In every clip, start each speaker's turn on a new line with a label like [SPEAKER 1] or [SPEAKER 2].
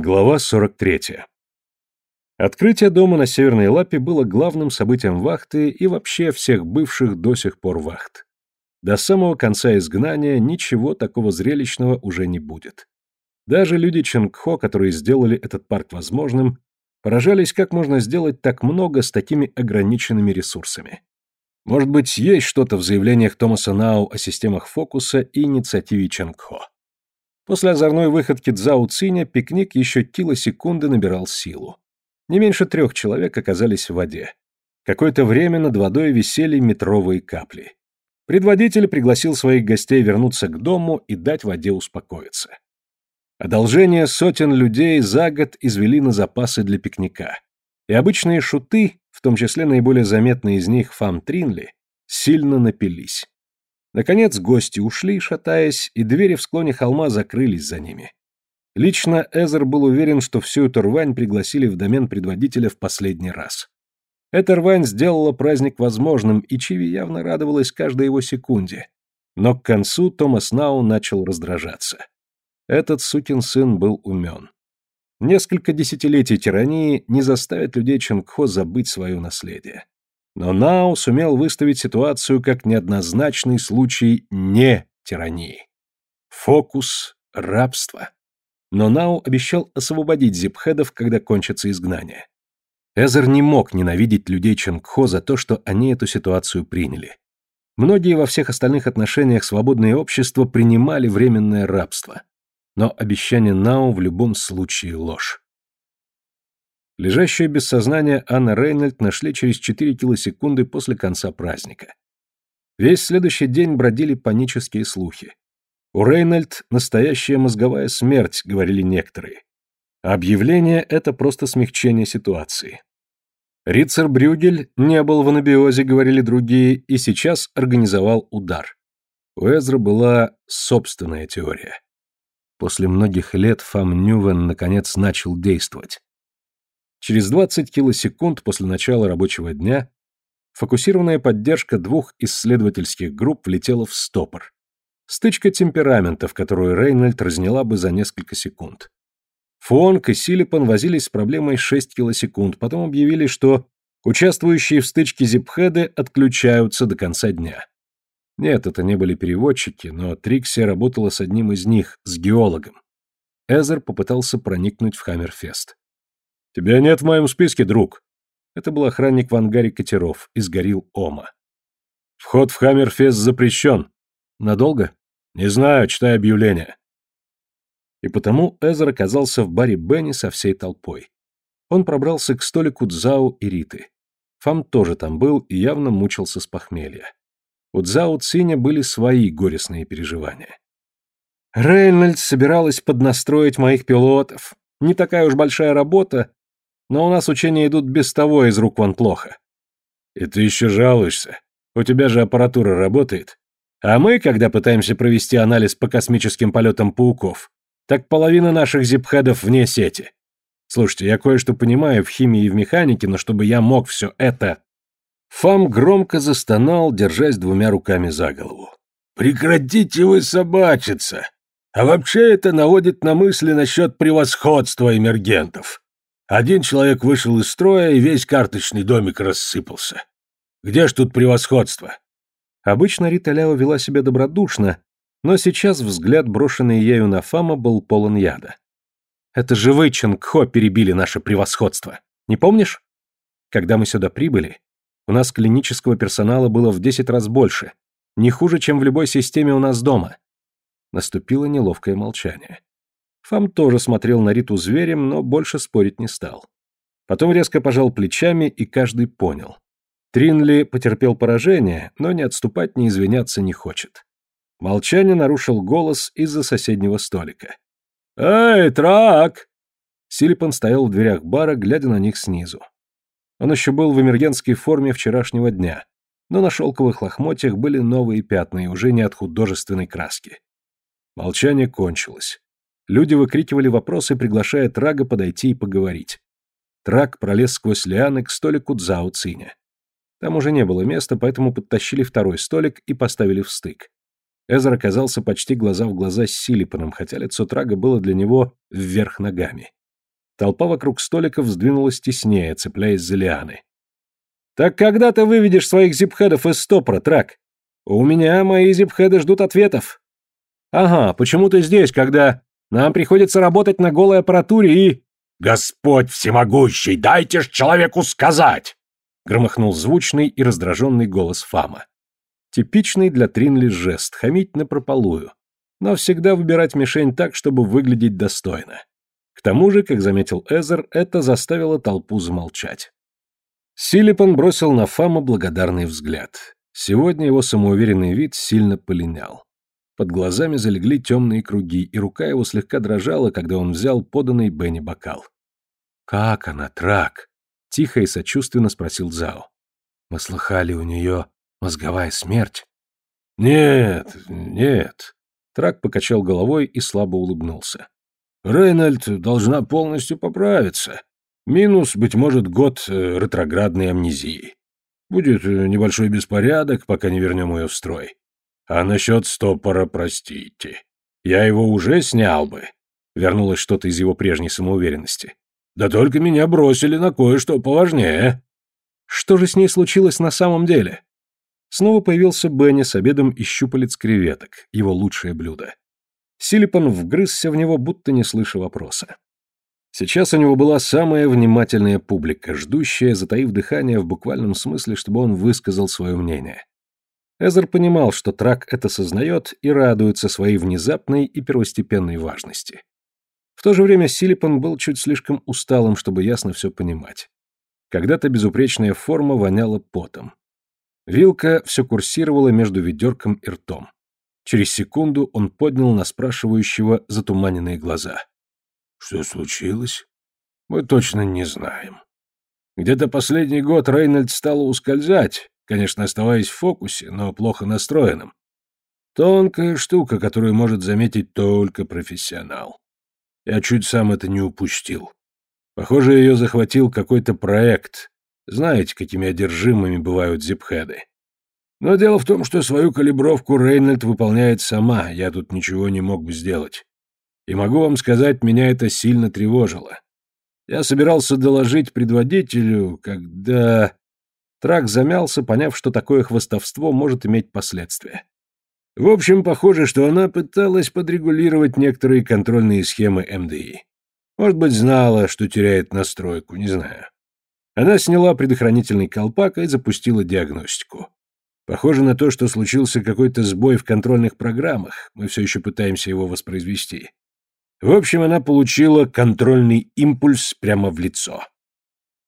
[SPEAKER 1] Глава 43. Открытие дома на Северной Лапе было главным событием вахты и вообще всех бывших до сих пор вахт. До самого конца изгнания ничего такого зрелищного уже не будет. Даже люди Ченгхо, которые сделали этот парк возможным, поражались, как можно сделать так много с такими ограниченными ресурсами. Может быть, есть что-то в заявлениях Томаса Нау о системах фокуса и инициативе Ченгхо. После озорной выходки Цзао Циня пикник еще секунды набирал силу. Не меньше трех человек оказались в воде. Какое-то время над водой висели метровые капли. Предводитель пригласил своих гостей вернуться к дому и дать воде успокоиться. Одолжение сотен людей за год извели на запасы для пикника. И обычные шуты, в том числе наиболее заметные из них Фам Тринли, сильно напились. Наконец гости ушли, шатаясь, и двери в склоне холма закрылись за ними. Лично Эзер был уверен, что всю эту рвань пригласили в домен предводителя в последний раз. Эта рвань сделала праздник возможным, и Чиви явно радовалась каждой его секунде. Но к концу Томас Нау начал раздражаться. Этот сукин сын был умен. Несколько десятилетий тирании не заставят людей Ченгхо забыть свое наследие. Но Нао сумел выставить ситуацию как неоднозначный случай не тирании. Фокус – рабства. Но Нао обещал освободить зипхедов, когда кончится изгнание. Эзер не мог ненавидеть людей Ченгхо за то, что они эту ситуацию приняли. Многие во всех остальных отношениях свободное общество принимали временное рабство. Но обещание Нао в любом случае ложь. Лежащую без сознания Анна Рейнольд нашли через 4 килосекунды после конца праздника. Весь следующий день бродили панические слухи. У Рейнольд настоящая мозговая смерть, говорили некоторые. Объявление – это просто смягчение ситуации. Рицер Брюгель не был в анабиозе, говорили другие, и сейчас организовал удар. У Эзра была собственная теория. После многих лет Фам Нювен наконец начал действовать. Через 20 килосекунд после начала рабочего дня фокусированная поддержка двух исследовательских групп влетела в стопор. Стычка темпераментов, которую Рейнольд разняла бы за несколько секунд. Фуонг и Силипан возились с проблемой 6 килосекунд, потом объявили, что участвующие в стычке зипхеды отключаются до конца дня. Нет, это не были переводчики, но Трикси работала с одним из них, с геологом. Эзер попытался проникнуть в Хаммерфест. «Тебя нет в моем списке, друг». Это был охранник в ангаре катеров, изгорил Ома. «Вход в Хаммерфест запрещен». «Надолго?» «Не знаю, читай объявление». И потому Эзер оказался в баре Бенни со всей толпой. Он пробрался к столику Дзао и Риты. Фам тоже там был и явно мучился с похмелья. У Дзао Циня были свои горестные переживания. Рейнольдс собиралась поднастроить моих пилотов. Не такая уж большая работа, но у нас учения идут без того из рук вон плохо. И ты еще жалуешься. У тебя же аппаратура работает. А мы, когда пытаемся провести анализ по космическим полетам пауков, так половина наших зипхедов вне сети. Слушайте, я кое-что понимаю в химии и в механике, но чтобы я мог все это... Фам громко застонал, держась двумя руками за голову. «Прекратите вы собачиться! А вообще это наводит на мысли насчет превосходства эмергентов. Один человек вышел из строя, и весь карточный домик рассыпался. Где ж тут превосходство? Обычно Рита Ляо вела себя добродушно, но сейчас взгляд, брошенный ею на Фама, был полон яда. Это же вы, Ченгхо, перебили наше превосходство. Не помнишь? Когда мы сюда прибыли, у нас клинического персонала было в десять раз больше. Не хуже, чем в любой системе у нас дома. Наступило неловкое молчание. Фам тоже смотрел на Риту зверем, но больше спорить не стал. Потом резко пожал плечами, и каждый понял. Тринли потерпел поражение, но не отступать, не извиняться не хочет. Молчание нарушил голос из-за соседнего столика. «Эй, Трак!» Силипан стоял в дверях бара, глядя на них снизу. Он еще был в эмергенской форме вчерашнего дня, но на шелковых лохмотьях были новые пятна и уже не от художественной краски. Молчание кончилось. Люди выкрикивали вопросы, приглашая Трага подойти и поговорить. Траг пролез сквозь лианы к столику Цзао Циня. Там уже не было места, поэтому подтащили второй столик и поставили в стык. Эзер оказался почти глаза в глаза с Силипаном, хотя лицо Трага было для него вверх ногами. Толпа вокруг столиков сдвинулась теснее, цепляясь за лианы. «Так когда ты выведешь своих зипхедов из стопора, Трак? У меня мои зипхеды ждут ответов». «Ага, почему ты здесь, когда нам приходится работать на голой аппаратуре и...»
[SPEAKER 2] «Господь всемогущий, дайте ж человеку сказать!»
[SPEAKER 1] громыхнул звучный и раздраженный голос Фама. Типичный для Тринли жест — хамить напропалую, но всегда выбирать мишень так, чтобы выглядеть достойно. К тому же, как заметил Эзер, это заставило толпу замолчать. Силипан бросил на Фама благодарный взгляд. Сегодня его самоуверенный вид сильно полинял. Под глазами залегли темные круги, и рука его слегка дрожала, когда он взял поданный Бенни бокал. «Как она, Трак?» — тихо и сочувственно спросил Зао. «Мы слыхали, у нее мозговая смерть?»
[SPEAKER 2] «Нет, нет», —
[SPEAKER 1] Трак покачал головой и слабо улыбнулся.
[SPEAKER 2] Рейнольд должна полностью поправиться. Минус, быть может, год э, ретроградной амнезии. Будет э, небольшой беспорядок, пока не вернем ее в строй. А насчет стопора, простите. Я его уже снял бы. Вернулось что-то из его прежней самоуверенности. Да только меня бросили на кое-что поважнее.
[SPEAKER 1] Что же с ней случилось на самом деле? Снова появился Бенни с обедом из щупалец креветок, его лучшее блюдо. Силипан вгрызся в него, будто не слыша вопроса. Сейчас у него была самая внимательная публика, ждущая, затаив дыхание в буквальном смысле, чтобы он высказал свое мнение. Эзер понимал, что Трак это сознает и радуется своей внезапной и первостепенной важности. В то же время Силипан был чуть слишком усталым, чтобы ясно все понимать. Когда-то безупречная форма воняла потом. Вилка все курсировала между ведерком и ртом. Через секунду он поднял на спрашивающего затуманенные глаза.
[SPEAKER 2] «Что случилось?» «Мы точно не знаем. Где-то последний год Рейнольд стал ускользать, конечно, оставаясь в фокусе, но плохо настроенным. Тонкая штука, которую может заметить только профессионал. Я чуть сам это не упустил. Похоже, ее захватил какой-то проект. Знаете, какими одержимыми бывают зипхеды. Но дело в том, что свою калибровку Рейнольд выполняет сама, я тут ничего не мог бы сделать. И могу вам сказать, меня это сильно тревожило. Я собирался доложить предводителю, когда... Трак замялся, поняв, что такое хвостовство может иметь последствия. В общем, похоже, что она пыталась подрегулировать некоторые контрольные схемы МДИ. Может быть, знала, что теряет настройку, не знаю. Она сняла предохранительный колпак и запустила диагностику. Похоже на то, что случился какой-то сбой в контрольных программах. Мы все еще пытаемся его воспроизвести. В общем, она получила контрольный импульс прямо в лицо.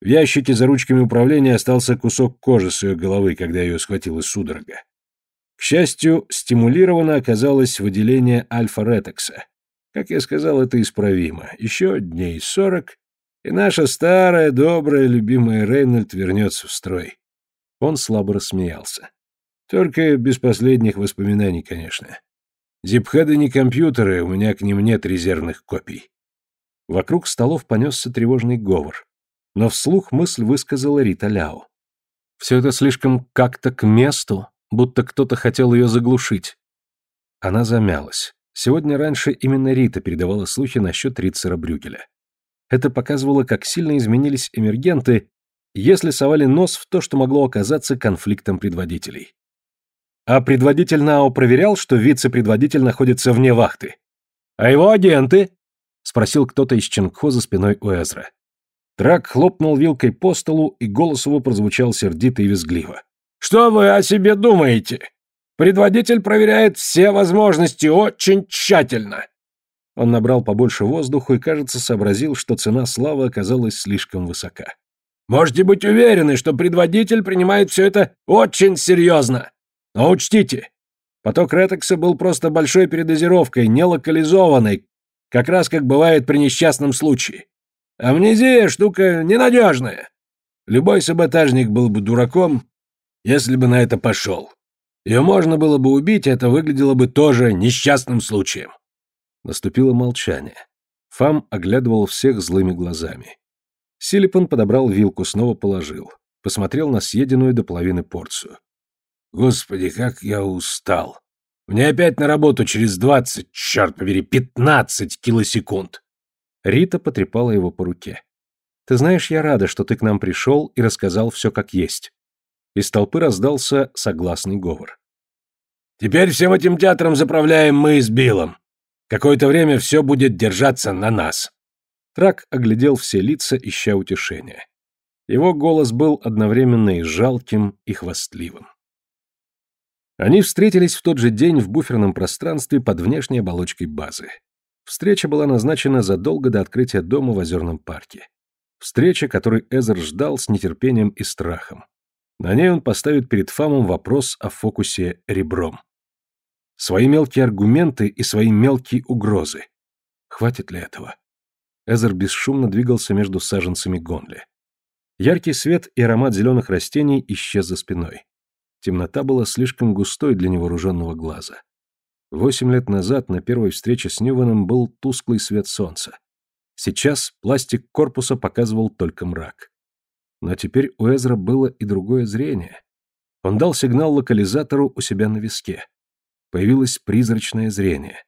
[SPEAKER 2] В ящике за ручками управления остался кусок кожи с ее головы, когда ее схватила судорога. К счастью, стимулировано оказалось выделение альфа-ретекса. Как я сказал, это исправимо. Еще дней сорок, и наша старая, добрая, любимая Рейнольд вернется в строй. Он слабо рассмеялся. Только без последних воспоминаний, конечно. Зипхеды не компьютеры, у меня к ним нет резервных копий.
[SPEAKER 1] Вокруг столов понесся тревожный говор. Но вслух мысль высказала Рита Ляо. Все это слишком как-то к месту, будто кто-то хотел ее заглушить. Она замялась. Сегодня раньше именно Рита передавала слухи насчет Рицера Брюгеля. Это показывало, как сильно изменились эмергенты, если совали нос в то, что могло оказаться конфликтом предводителей. А предводитель НАО проверял, что вице-предводитель находится вне вахты. «А его агенты?» — спросил кто-то из Ченгхо за спиной у Эзра. Трак хлопнул вилкой по столу, и голос его прозвучал сердито и визгливо.
[SPEAKER 2] «Что вы о себе думаете? Предводитель проверяет все возможности очень тщательно».
[SPEAKER 1] Он набрал побольше воздуха и, кажется, сообразил, что цена славы оказалась слишком высока.
[SPEAKER 2] «Можете быть уверены, что предводитель принимает все это очень серьезно. Но учтите, поток ретекса был просто большой передозировкой, не локализованной, как раз как бывает при несчастном случае. Амнезия — штука ненадежная. Любой саботажник был бы дураком, если бы на это пошел. Ее можно было бы убить, это выглядело бы тоже несчастным случаем.
[SPEAKER 1] Наступило молчание. Фам оглядывал всех злыми глазами. Силипан подобрал вилку, снова положил. Посмотрел на съеденную до половины порцию.
[SPEAKER 2] Господи, как я устал. Мне опять на работу через двадцать, черт побери, пятнадцать килосекунд.
[SPEAKER 1] Рита потрепала его по руке. «Ты знаешь, я рада, что ты к нам пришел и рассказал все как есть». Из толпы раздался согласный говор.
[SPEAKER 2] «Теперь всем этим театром заправляем мы с Биллом. Какое-то время все будет держаться на нас».
[SPEAKER 1] Трак оглядел все лица, ища утешения. Его голос был одновременно и жалким, и хвастливым. Они встретились в тот же день в буферном пространстве под внешней оболочкой базы. Встреча была назначена задолго до открытия дома в Озерном парке. Встреча, которой Эзер ждал с нетерпением и страхом. На ней он поставит перед Фамом вопрос о фокусе ребром. Свои мелкие аргументы и свои мелкие угрозы. Хватит ли этого? Эзер бесшумно двигался между саженцами Гонли. Яркий свет и аромат зеленых растений исчез за спиной. Темнота была слишком густой для невооруженного глаза. Восемь лет назад на первой встрече с Ньюваном был тусклый свет солнца. Сейчас пластик корпуса показывал только мрак. Но теперь у Эзра было и другое зрение. Он дал сигнал локализатору у себя на виске. Появилось призрачное зрение.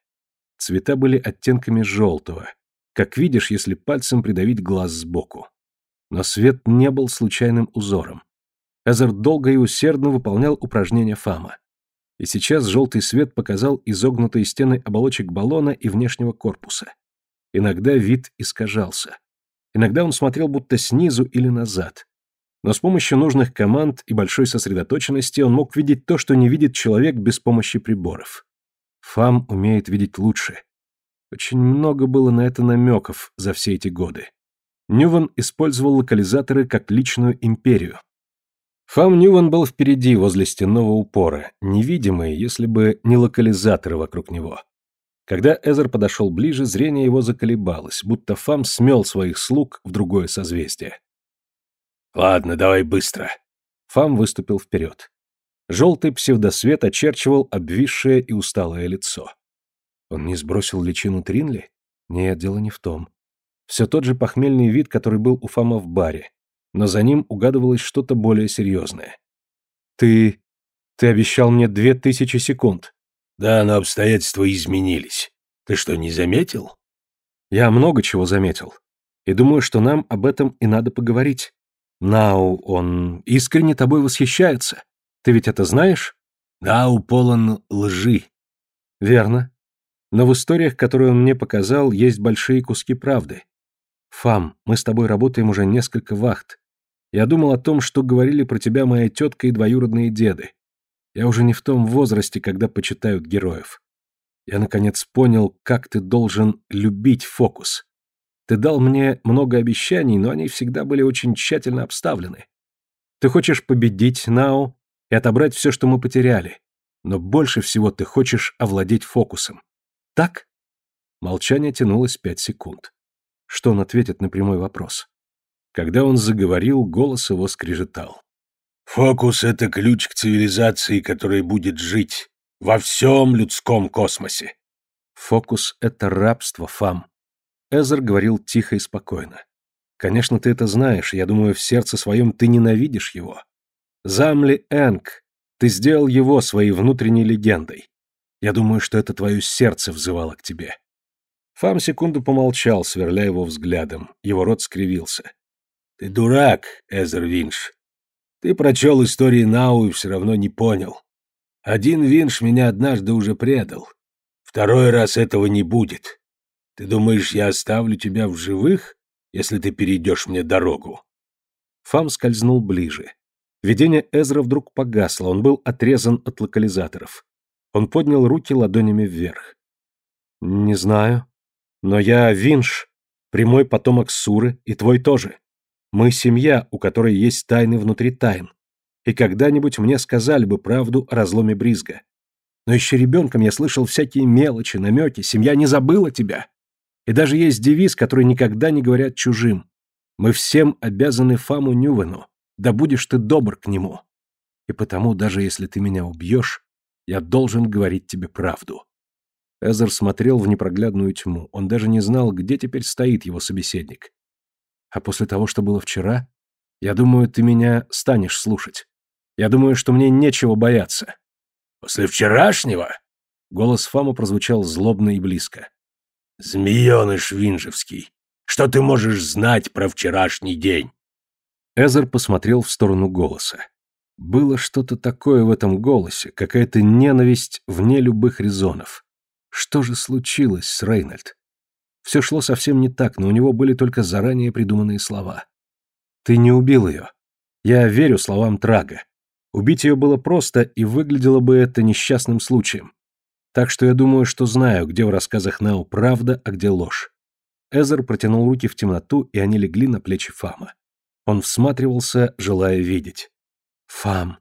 [SPEAKER 1] Цвета были оттенками желтого, как видишь, если пальцем придавить глаз сбоку. Но свет не был случайным узором. Эзер долго и усердно выполнял упражнения Фама и сейчас желтый свет показал изогнутые стены оболочек баллона и внешнего корпуса. Иногда вид искажался. Иногда он смотрел будто снизу или назад. Но с помощью нужных команд и большой сосредоточенности он мог видеть то, что не видит человек без помощи приборов. Фам умеет видеть лучше. Очень много было на это намеков за все эти годы. Ньюван использовал локализаторы как личную империю, Фам Ньюван был впереди, возле стенного упора, невидимый, если бы не локализаторы вокруг него. Когда Эзер подошел ближе, зрение его заколебалось, будто Фам смел своих слуг в другое созвездие.
[SPEAKER 2] «Ладно, давай быстро».
[SPEAKER 1] Фам выступил вперед. Желтый псевдосвет очерчивал обвисшее и усталое лицо. Он не сбросил личину Тринли? Нет, дело не в том. Все тот же похмельный вид, который был у Фама в баре, но за ним угадывалось что-то более серьезное. «Ты... ты обещал мне две тысячи секунд».
[SPEAKER 2] «Да, но обстоятельства изменились. Ты что, не заметил?»
[SPEAKER 1] «Я много чего заметил. И думаю, что нам об этом и надо поговорить. Нау, он искренне тобой восхищается. Ты ведь это знаешь?»
[SPEAKER 2] «Нау полон лжи».
[SPEAKER 1] «Верно. Но в историях, которые он мне показал, есть большие куски правды. Фам, мы с тобой работаем уже несколько вахт. Я думал о том, что говорили про тебя моя тетка и двоюродные деды. Я уже не в том возрасте, когда почитают героев. Я, наконец, понял, как ты должен любить фокус. Ты дал мне много обещаний, но они всегда были очень тщательно обставлены. Ты хочешь победить Нао и отобрать все, что мы потеряли. Но больше всего ты хочешь овладеть фокусом. Так? Молчание тянулось пять секунд. Что он ответит на прямой вопрос? Когда он заговорил, голос его скрежетал.
[SPEAKER 2] «Фокус — это ключ к цивилизации, которая будет жить во всем людском космосе».
[SPEAKER 1] «Фокус — это рабство, Фам». Эзер говорил тихо и спокойно. «Конечно, ты это знаешь, я думаю, в сердце своем ты ненавидишь его. Замли Энг, ты сделал его своей внутренней легендой. Я думаю, что это твое сердце взывало к тебе». Фам секунду помолчал, сверля его взглядом. Его рот скривился.
[SPEAKER 2] Ты дурак, Эзер Винш. Ты прочел истории Нау и все равно не понял. Один Винш меня однажды уже предал. Второй раз этого не будет. Ты думаешь, я оставлю тебя в живых, если ты перейдешь мне дорогу?»
[SPEAKER 1] Фам скользнул ближе. Видение Эзра вдруг погасло, он был отрезан от локализаторов. Он поднял руки ладонями вверх. «Не знаю. Но я Винш, прямой потомок Суры, и твой тоже. Мы семья, у которой есть тайны внутри тайн. И когда-нибудь мне сказали бы правду о разломе Бризга. Но еще ребенком я слышал всякие мелочи, намеки, семья не забыла тебя. И даже есть девиз, который никогда не говорят чужим. Мы всем обязаны Фаму Нювену, да будешь ты добр к нему. И потому, даже если ты меня убьешь, я должен говорить тебе правду. Эзер смотрел в непроглядную тьму. Он даже не знал, где теперь стоит его собеседник. А после того, что было вчера, я думаю, ты меня станешь слушать. Я думаю, что мне нечего бояться.
[SPEAKER 2] После вчерашнего?
[SPEAKER 1] Голос Фама прозвучал злобно и близко.
[SPEAKER 2] Змееныш Винжевский. Что ты можешь знать про вчерашний день?»
[SPEAKER 1] Эзер посмотрел в сторону голоса. Было что-то такое в этом голосе, какая-то ненависть вне любых резонов. Что же случилось с Рейнольд? Все шло совсем не так, но у него были только заранее придуманные слова. «Ты не убил ее. Я верю словам Трага. Убить ее было просто, и выглядело бы это несчастным случаем. Так что я думаю, что знаю, где в рассказах Нау правда, а где ложь». Эзер протянул руки в темноту, и они легли на плечи Фама. Он всматривался, желая видеть. Фам,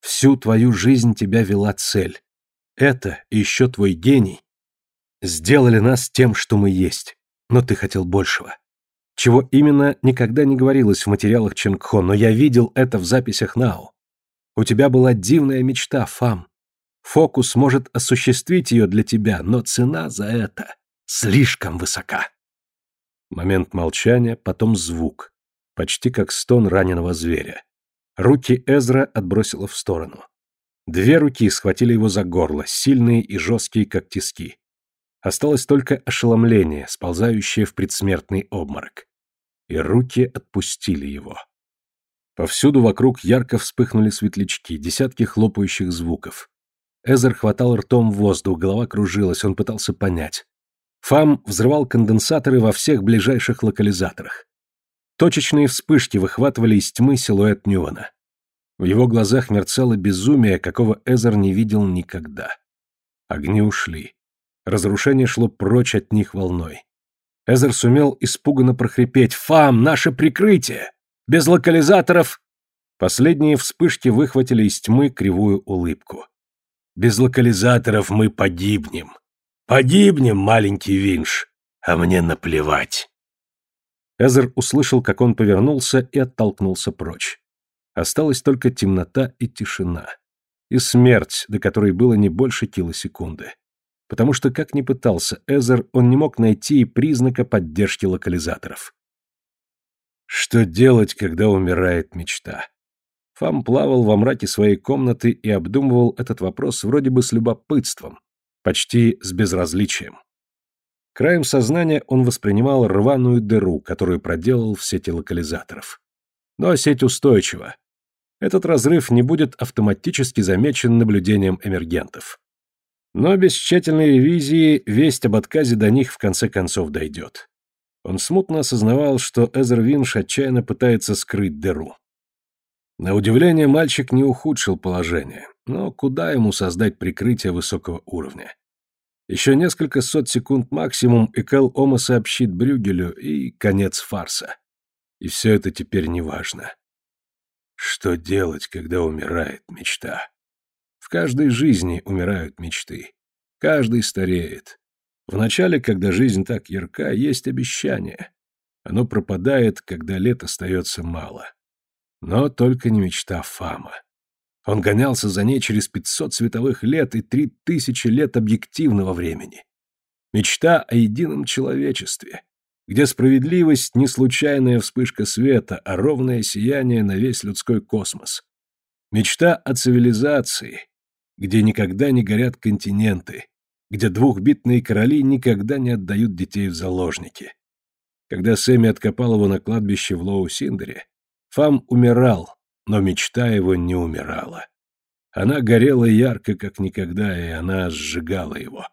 [SPEAKER 1] всю твою жизнь тебя вела цель. Это и еще твой гений сделали нас тем, что мы есть. Но ты хотел большего. Чего именно, никогда не говорилось в материалах Ченгхо, но я видел это в записях Нао. У тебя была дивная мечта, Фам. Фокус может осуществить ее для тебя, но цена за это слишком высока. Момент молчания, потом звук, почти как стон раненого зверя. Руки Эзра отбросило в сторону. Две руки схватили его за горло, сильные и жесткие, как тиски. Осталось только ошеломление, сползающее в предсмертный обморок. И руки отпустили его. Повсюду вокруг ярко вспыхнули светлячки, десятки хлопающих звуков. Эзер хватал ртом воздух, голова кружилась, он пытался понять. Фам взрывал конденсаторы во всех ближайших локализаторах. Точечные вспышки выхватывали из тьмы силуэт Ньюана. В его глазах мерцало безумие, какого Эзер не видел никогда. Огни ушли. Разрушение шло прочь от них волной. Эзер сумел испуганно прохрипеть «Фам, наше прикрытие! Без локализаторов!» Последние вспышки выхватили из тьмы кривую улыбку. «Без локализаторов мы погибнем! Погибнем, маленький Винш! А мне наплевать!» Эзер услышал, как он повернулся и оттолкнулся прочь. Осталась только темнота и тишина. И смерть, до которой было не больше килосекунды. Потому что, как ни пытался Эзер, он не мог найти и признака поддержки локализаторов. Что делать, когда умирает мечта? Фам плавал во мраке своей комнаты и обдумывал этот вопрос вроде бы с любопытством, почти с безразличием. Краем сознания он воспринимал рваную дыру, которую проделал в сети локализаторов. Но сеть устойчива. Этот разрыв не будет автоматически замечен наблюдением эмергентов. Но без тщательной ревизии весть об отказе до них в конце концов дойдет. Он смутно осознавал, что Эзер Винш отчаянно пытается скрыть дыру. На удивление мальчик не ухудшил положение, но куда ему создать прикрытие высокого уровня? Еще несколько сот секунд максимум, и Кэл Ома сообщит Брюгелю, и конец фарса. И все это теперь не важно. Что делать, когда умирает мечта? Каждой жизни умирают мечты. Каждый стареет. Вначале, когда жизнь так ярка, есть обещание. Оно пропадает, когда лет остается мало. Но только не мечта Фама. Он гонялся за ней через пятьсот световых лет и три тысячи лет объективного времени. Мечта о едином человечестве, где справедливость не случайная вспышка света, а ровное сияние на весь людской космос. Мечта о цивилизации, где никогда не горят континенты, где двухбитные короли никогда не отдают детей в заложники. Когда Сэмми откопал его на кладбище в Лоу-Синдере, Фам умирал, но мечта его не умирала. Она горела ярко, как никогда, и она сжигала его.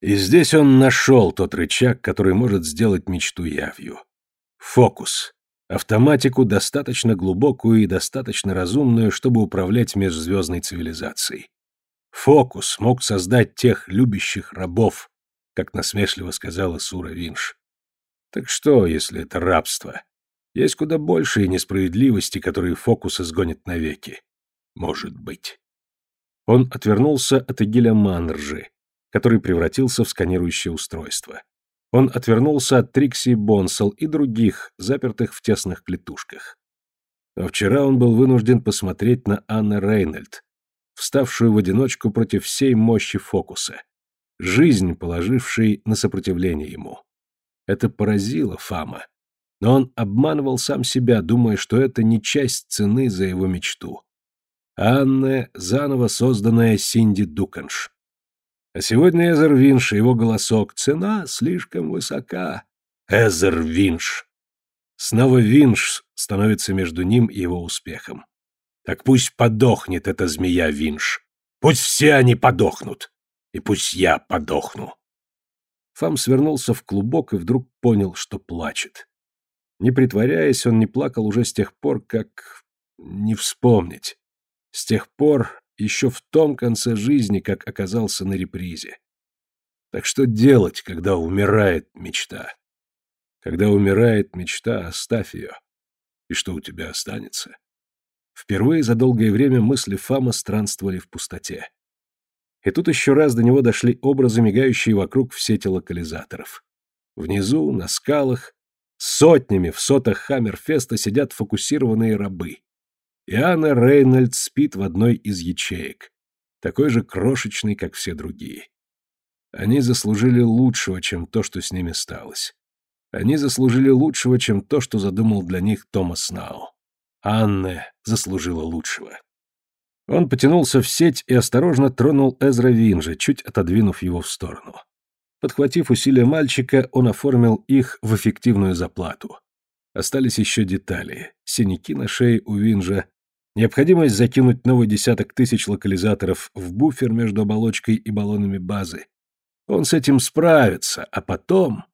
[SPEAKER 1] И здесь он нашел тот рычаг, который может сделать мечту явью. Фокус. Автоматику достаточно глубокую и достаточно разумную, чтобы управлять межзвездной цивилизацией. Фокус мог создать тех любящих рабов, как насмешливо сказала Сура Винш. Так что, если это рабство? Есть куда большие несправедливости, которые фокус изгонит навеки. Может быть. Он отвернулся от Эгиля Манржи, который превратился в сканирующее устройство. Он отвернулся от Трикси Бонсел и других, запертых в тесных клетушках. Но вчера он был вынужден посмотреть на Анны Рейнольд, вставшую в одиночку против всей мощи фокуса, жизнь, положившей на сопротивление ему. Это поразило Фама, но он обманывал сам себя, думая, что это не часть цены за его мечту. Анна, заново созданная Синди Дуканш. А сегодня Эзер Винш и его голосок «Цена слишком высока».
[SPEAKER 2] Эзер Винш. Снова Винш становится между ним и его успехом. Так пусть подохнет эта змея Винш. Пусть все они подохнут. И пусть я подохну.
[SPEAKER 1] Фам свернулся в клубок и вдруг понял, что плачет. Не притворяясь, он не плакал уже с тех пор, как... не вспомнить. С тех пор, еще в том конце жизни, как оказался на репризе. Так что делать, когда умирает мечта? Когда умирает мечта, оставь ее. И что у тебя останется? Впервые за долгое время мысли Фама странствовали в пустоте. И тут еще раз до него дошли образы, мигающие вокруг в сети локализаторов. Внизу, на скалах, сотнями в сотах Хаммерфеста сидят фокусированные рабы. И Анна Рейнольд спит в одной из ячеек, такой же крошечный, как все другие. Они заслужили лучшего, чем то, что с ними сталось. Они заслужили лучшего, чем то, что задумал для них Томас Нау. Анна заслужила лучшего. Он потянулся в сеть и осторожно тронул Эзра Винжа, чуть отодвинув его в сторону. Подхватив усилия мальчика, он оформил их в эффективную заплату. Остались еще детали. Синяки на шее у Винжа, необходимость закинуть новый десяток тысяч локализаторов в буфер между оболочкой и баллонами базы. Он с этим справится, а потом...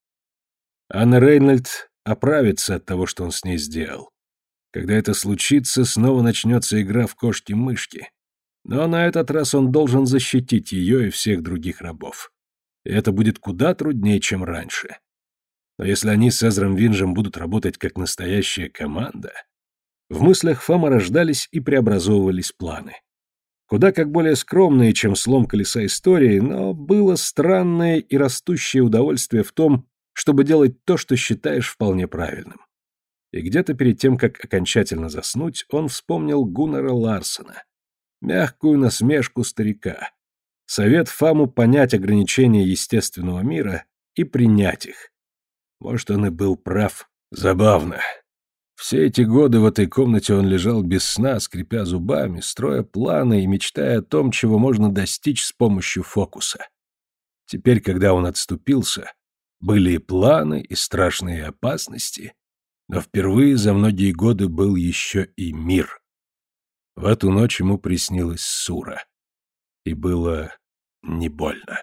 [SPEAKER 1] Анна Рейнольд оправится от того, что он с ней сделал. Когда это случится, снова начнется игра в кошки-мышки. Но на этот раз он должен защитить ее и всех других рабов. И это будет куда труднее, чем раньше. Но если они с Эзром Винжем будут работать как настоящая команда... В мыслях Фома рождались и преобразовывались планы. Куда как более скромные, чем слом колеса истории, но было странное и растущее удовольствие в том, чтобы делать то, что считаешь вполне правильным. И где-то перед тем, как окончательно заснуть, он вспомнил Гуннера Ларсена. Мягкую насмешку старика. Совет Фаму понять ограничения естественного мира и принять их. Может, он и был прав. Забавно. Все эти годы в этой комнате он лежал без сна, скрипя зубами, строя планы и мечтая о том, чего можно достичь с помощью фокуса. Теперь, когда он отступился, были и планы, и страшные опасности, но впервые за многие годы был еще и мир. В эту ночь ему приснилась Сура. И было не больно.